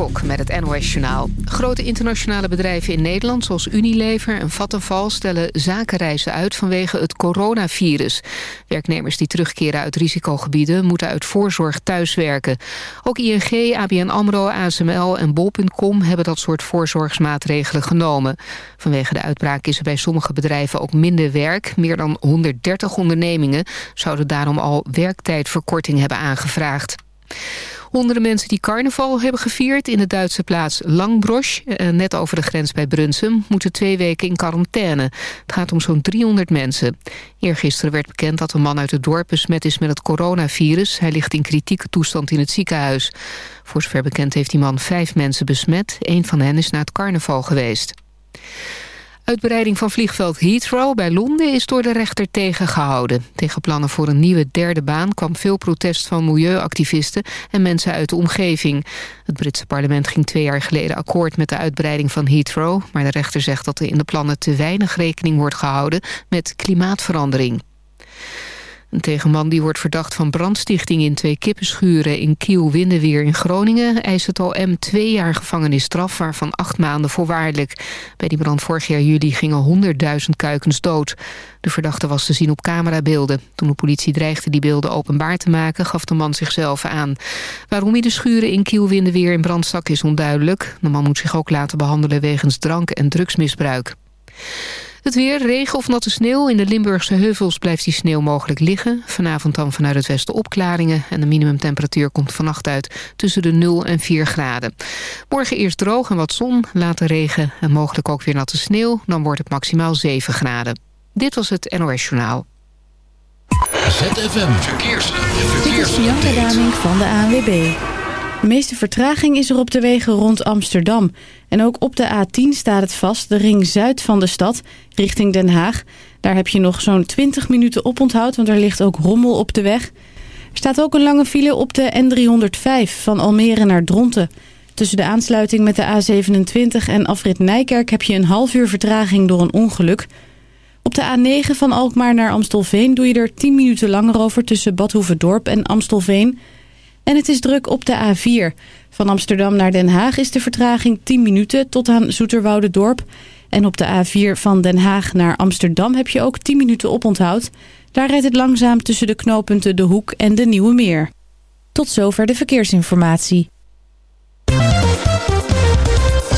Met het NOS-journaal. Grote internationale bedrijven in Nederland, zoals Unilever en Vattenfall... stellen zakenreizen uit vanwege het coronavirus. Werknemers die terugkeren uit risicogebieden... moeten uit voorzorg thuiswerken. Ook ING, ABN AMRO, ASML en Bol.com... hebben dat soort voorzorgsmaatregelen genomen. Vanwege de uitbraak is er bij sommige bedrijven ook minder werk. Meer dan 130 ondernemingen zouden daarom al werktijdverkorting hebben aangevraagd. Honderden mensen die carnaval hebben gevierd in de Duitse plaats Langbrosch, eh, net over de grens bij Brunsum, moeten twee weken in quarantaine. Het gaat om zo'n 300 mensen. Eergisteren werd bekend dat een man uit het dorp besmet is met het coronavirus. Hij ligt in kritieke toestand in het ziekenhuis. Voor zover bekend heeft die man vijf mensen besmet. Een van hen is naar het carnaval geweest. Uitbreiding van vliegveld Heathrow bij Londen is door de rechter tegengehouden. Tegen plannen voor een nieuwe derde baan kwam veel protest van milieuactivisten en mensen uit de omgeving. Het Britse parlement ging twee jaar geleden akkoord met de uitbreiding van Heathrow, maar de rechter zegt dat er in de plannen te weinig rekening wordt gehouden met klimaatverandering. Een tegenman die wordt verdacht van brandstichting in twee kippenschuren in Kiel-Windeweer in Groningen eist het OM twee jaar gevangenisstraf, waarvan acht maanden voorwaardelijk. Bij die brand vorig jaar juli gingen honderdduizend kuikens dood. De verdachte was te zien op camerabeelden. Toen de politie dreigde die beelden openbaar te maken, gaf de man zichzelf aan. Waarom hij de schuren in Kiel-Windeweer in brand stak is onduidelijk. De man moet zich ook laten behandelen wegens drank- en drugsmisbruik. Het weer, regen of natte sneeuw. In de Limburgse heuvels blijft die sneeuw mogelijk liggen. Vanavond dan vanuit het westen opklaringen. En de minimumtemperatuur komt vannacht uit tussen de 0 en 4 graden. Morgen eerst droog en wat zon, later regen en mogelijk ook weer natte sneeuw. Dan wordt het maximaal 7 graden. Dit was het NOS Journaal. ZFM Verkeers. Dit is Bianca Daming van de ANWB. De meeste vertraging is er op de wegen rond Amsterdam. En ook op de A10 staat het vast, de ring zuid van de stad, richting Den Haag. Daar heb je nog zo'n 20 minuten oponthoud, want er ligt ook rommel op de weg. Er staat ook een lange file op de N305 van Almere naar Dronten. Tussen de aansluiting met de A27 en afrit Nijkerk heb je een half uur vertraging door een ongeluk. Op de A9 van Alkmaar naar Amstelveen doe je er 10 minuten langer over tussen Badhoevedorp en Amstelveen... En het is druk op de A4. Van Amsterdam naar Den Haag is de vertraging 10 minuten tot aan Dorp. En op de A4 van Den Haag naar Amsterdam heb je ook 10 minuten oponthoud. Daar rijdt het langzaam tussen de knooppunten De Hoek en de Nieuwe Meer. Tot zover de verkeersinformatie.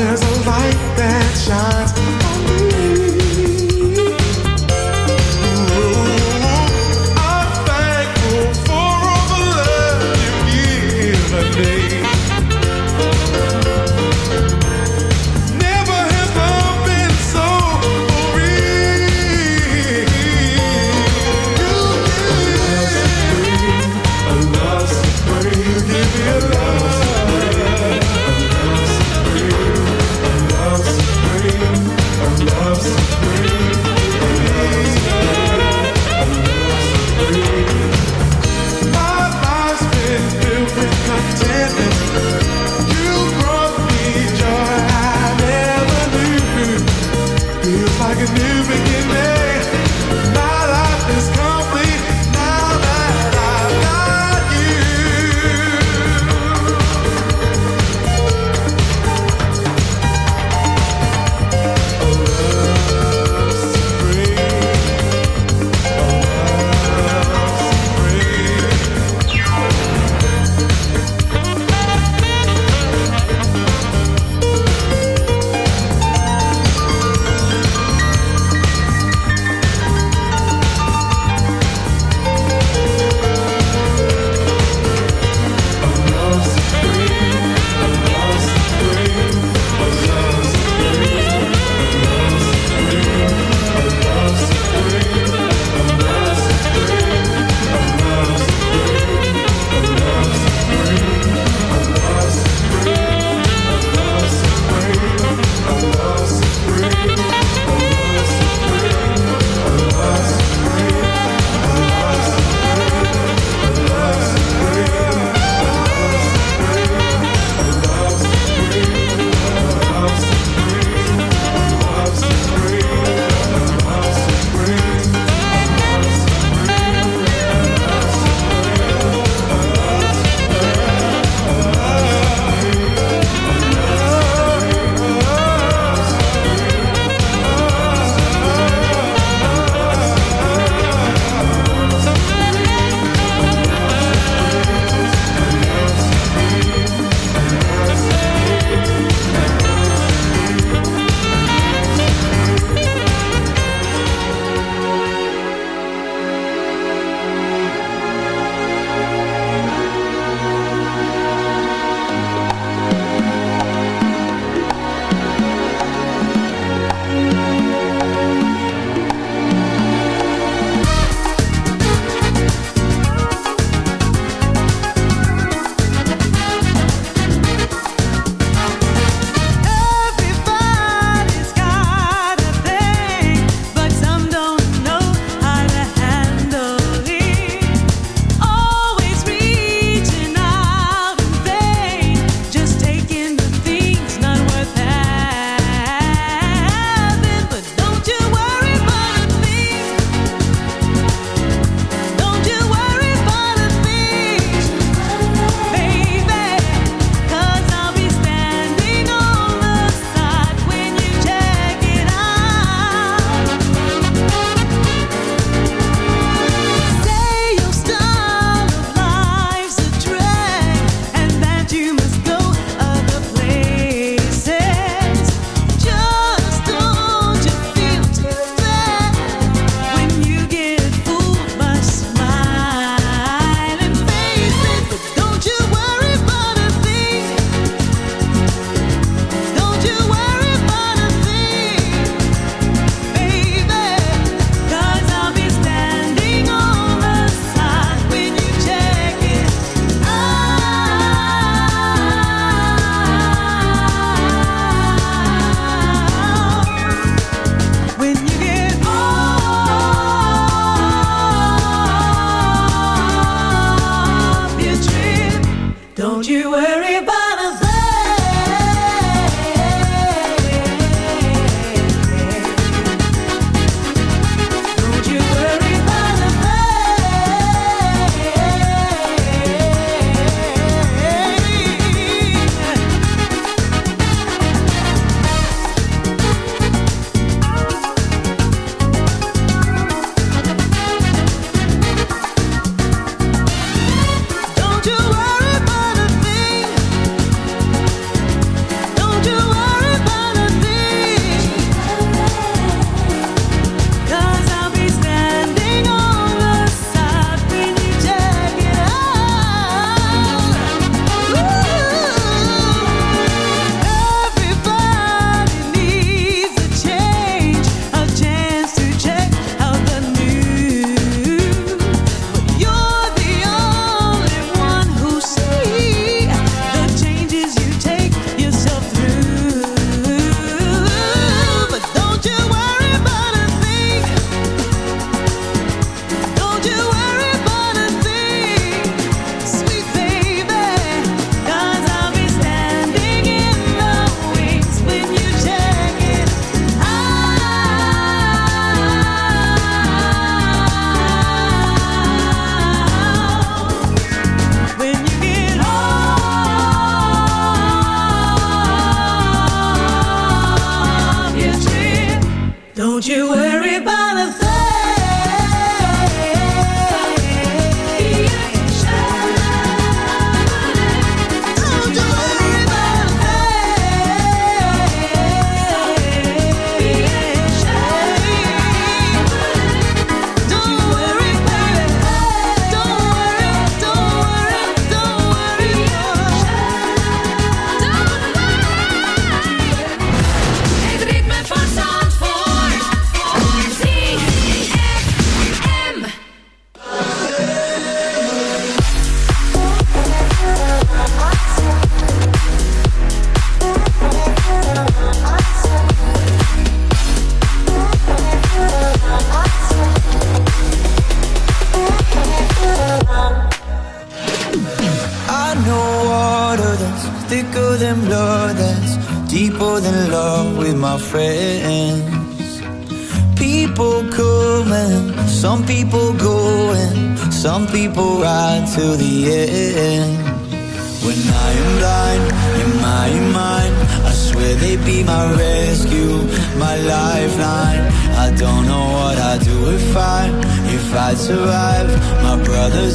There's a light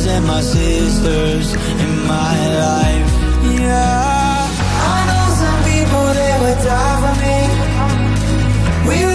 and my sisters in my life. Yeah, I know some people they would die for me. We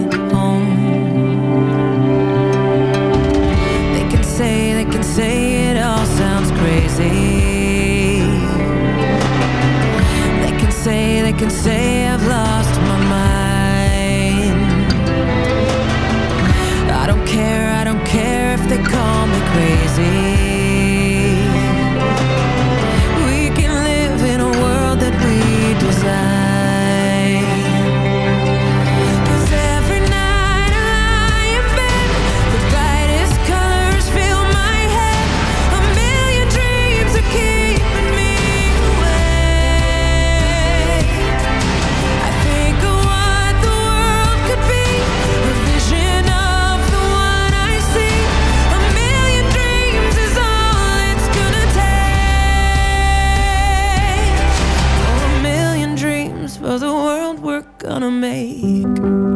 see wanna make.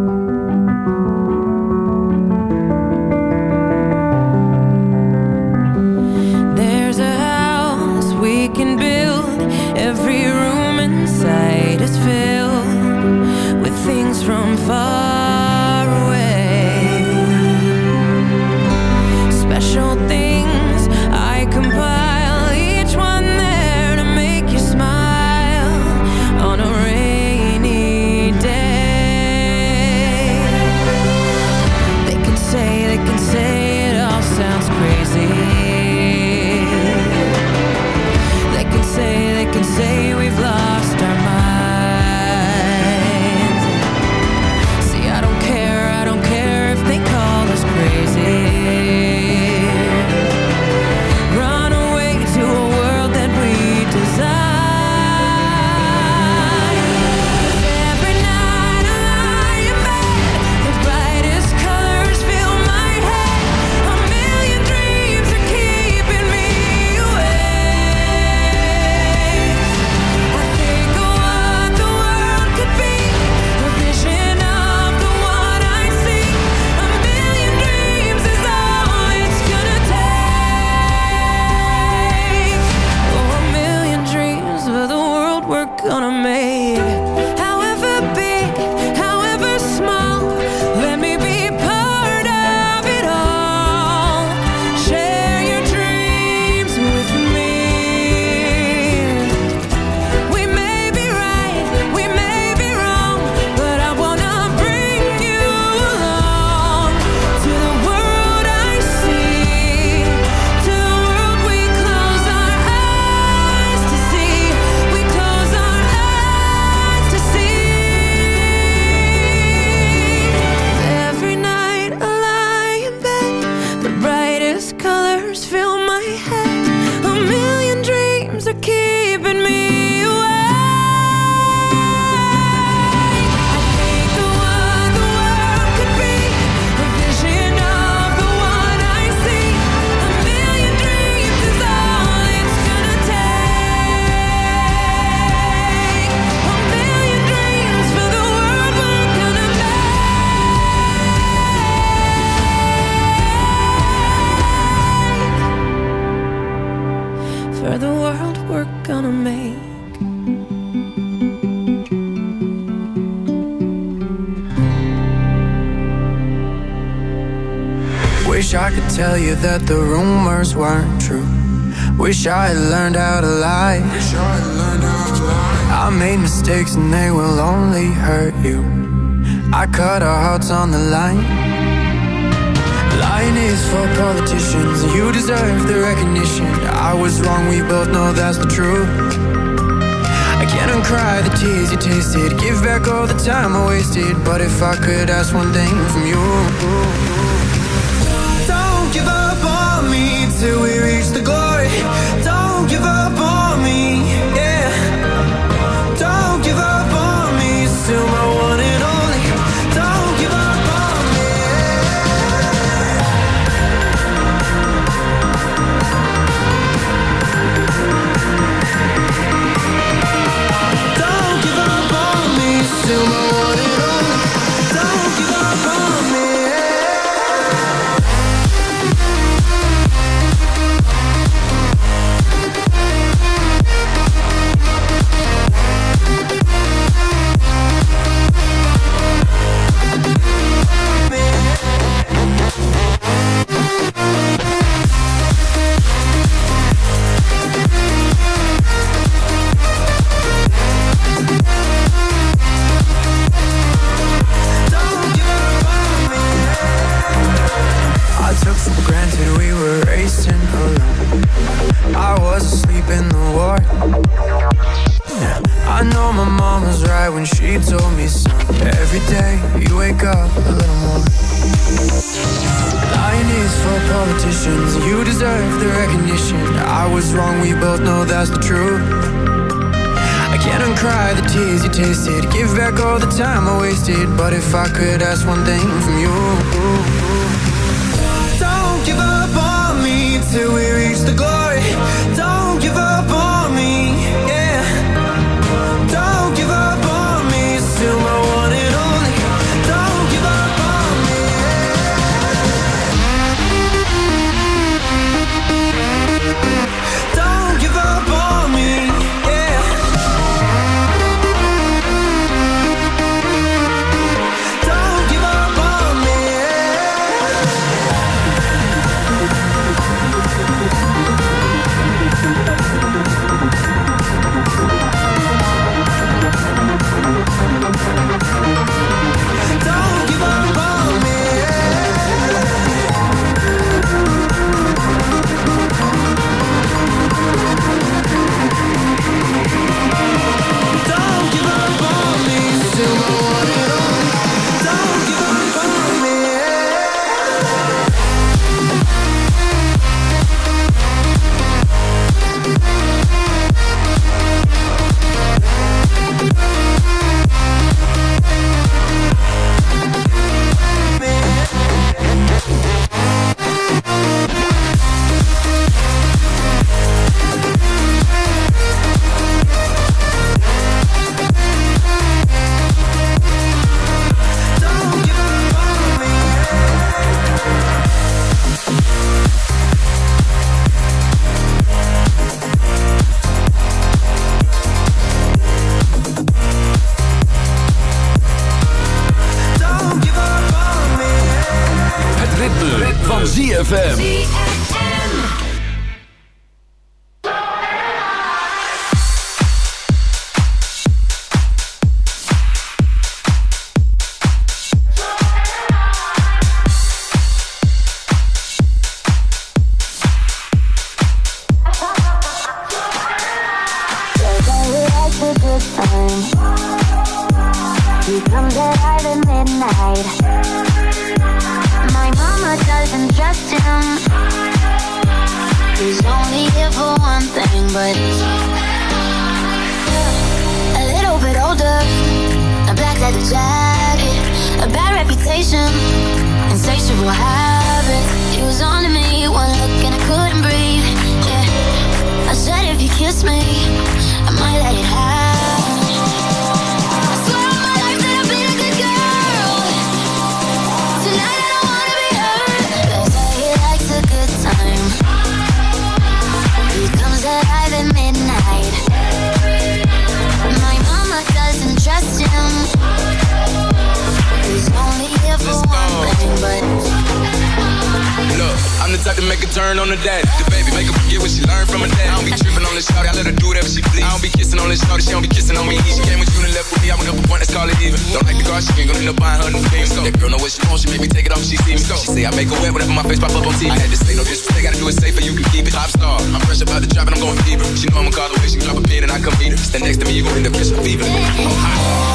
for the world we're gonna make. Wish I could tell you that the rumors weren't true. Wish I had learned how to lie. Wish I had learned how to lie. I made mistakes and they will only hurt you. I cut our hearts on the line is for politicians. You deserve the recognition. I was wrong, we both know that's the truth. I can't uncry the tears you tasted. Give back all the time I wasted. But if I could ask one thing from you. cry when she told me, son Every day you wake up a little more. Lying is for politicians. You deserve the recognition. I was wrong, we both know that's the truth. I can't uncry the tears you tasted. Give back all the time I wasted. But if I could ask one thing from you Don't give up on me till we. you gon' end up catching fever. I'm hot.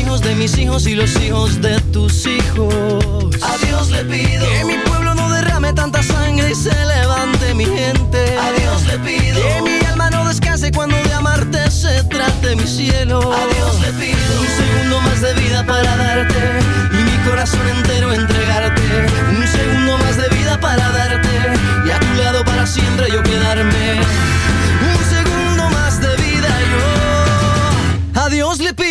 hijos de mis hijos y los hijos de tus hijos. A Dios le pido que mi pueblo no derrame tanta sangre y se levante mi gente. A Dios le pido que mi alma no descanse cuando de amarte se trate mi cielo. A Dios le pido un segundo más de vida para darte y mi corazón entero entregarte. Un segundo más de vida para darte y a tu lado para siempre yo quedarme. Un segundo más de vida yo. A Dios le pido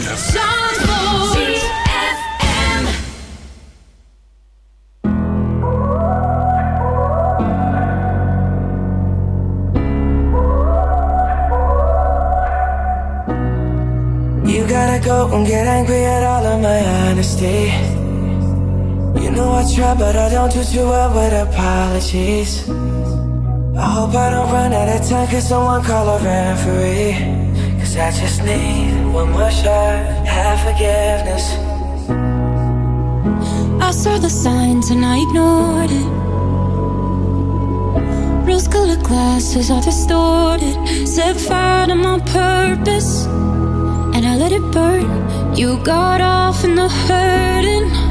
I try, but I don't do too well with apologies. I hope I don't run out of time, cause someone call a referee. Cause I just need one more shot, have forgiveness. I saw the signs and I ignored it. Rose colored glasses are distorted. Set fire to my purpose and I let it burn. You got off in the hurting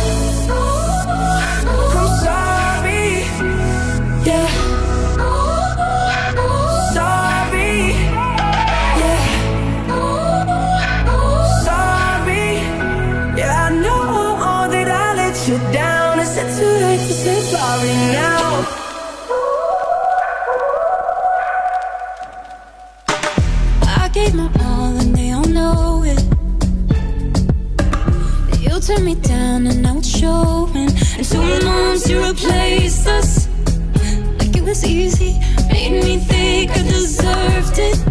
And two months you replaced us like it was easy. Made me think I deserved it.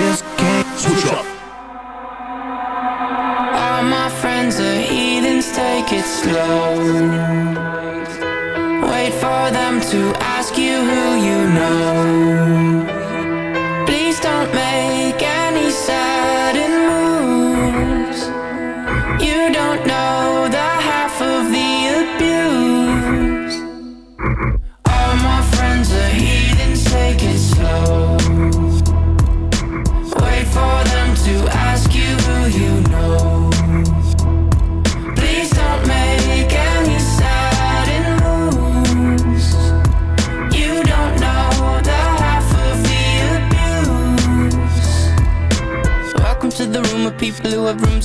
Just can't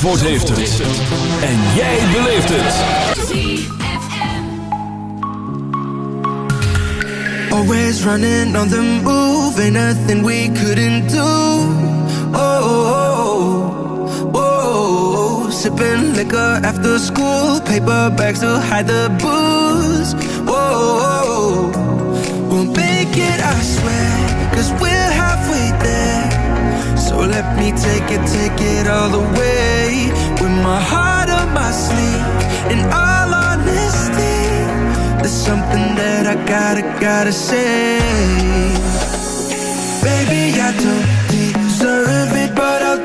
Zandvoort heeft het. En jij beleeft het. Always running on the move, ain't nothing we couldn't do. Oh, oh, oh, oh. sipping liquor after school, paper bags to hide the booze. Oh, oh, oh we'll make it, I swear, cause we're halfway there. Let me take it, take it all the way. With my heart on my sleeve, in all honesty. There's something that I gotta, gotta say. Baby, I don't deserve it, but I'll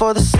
for the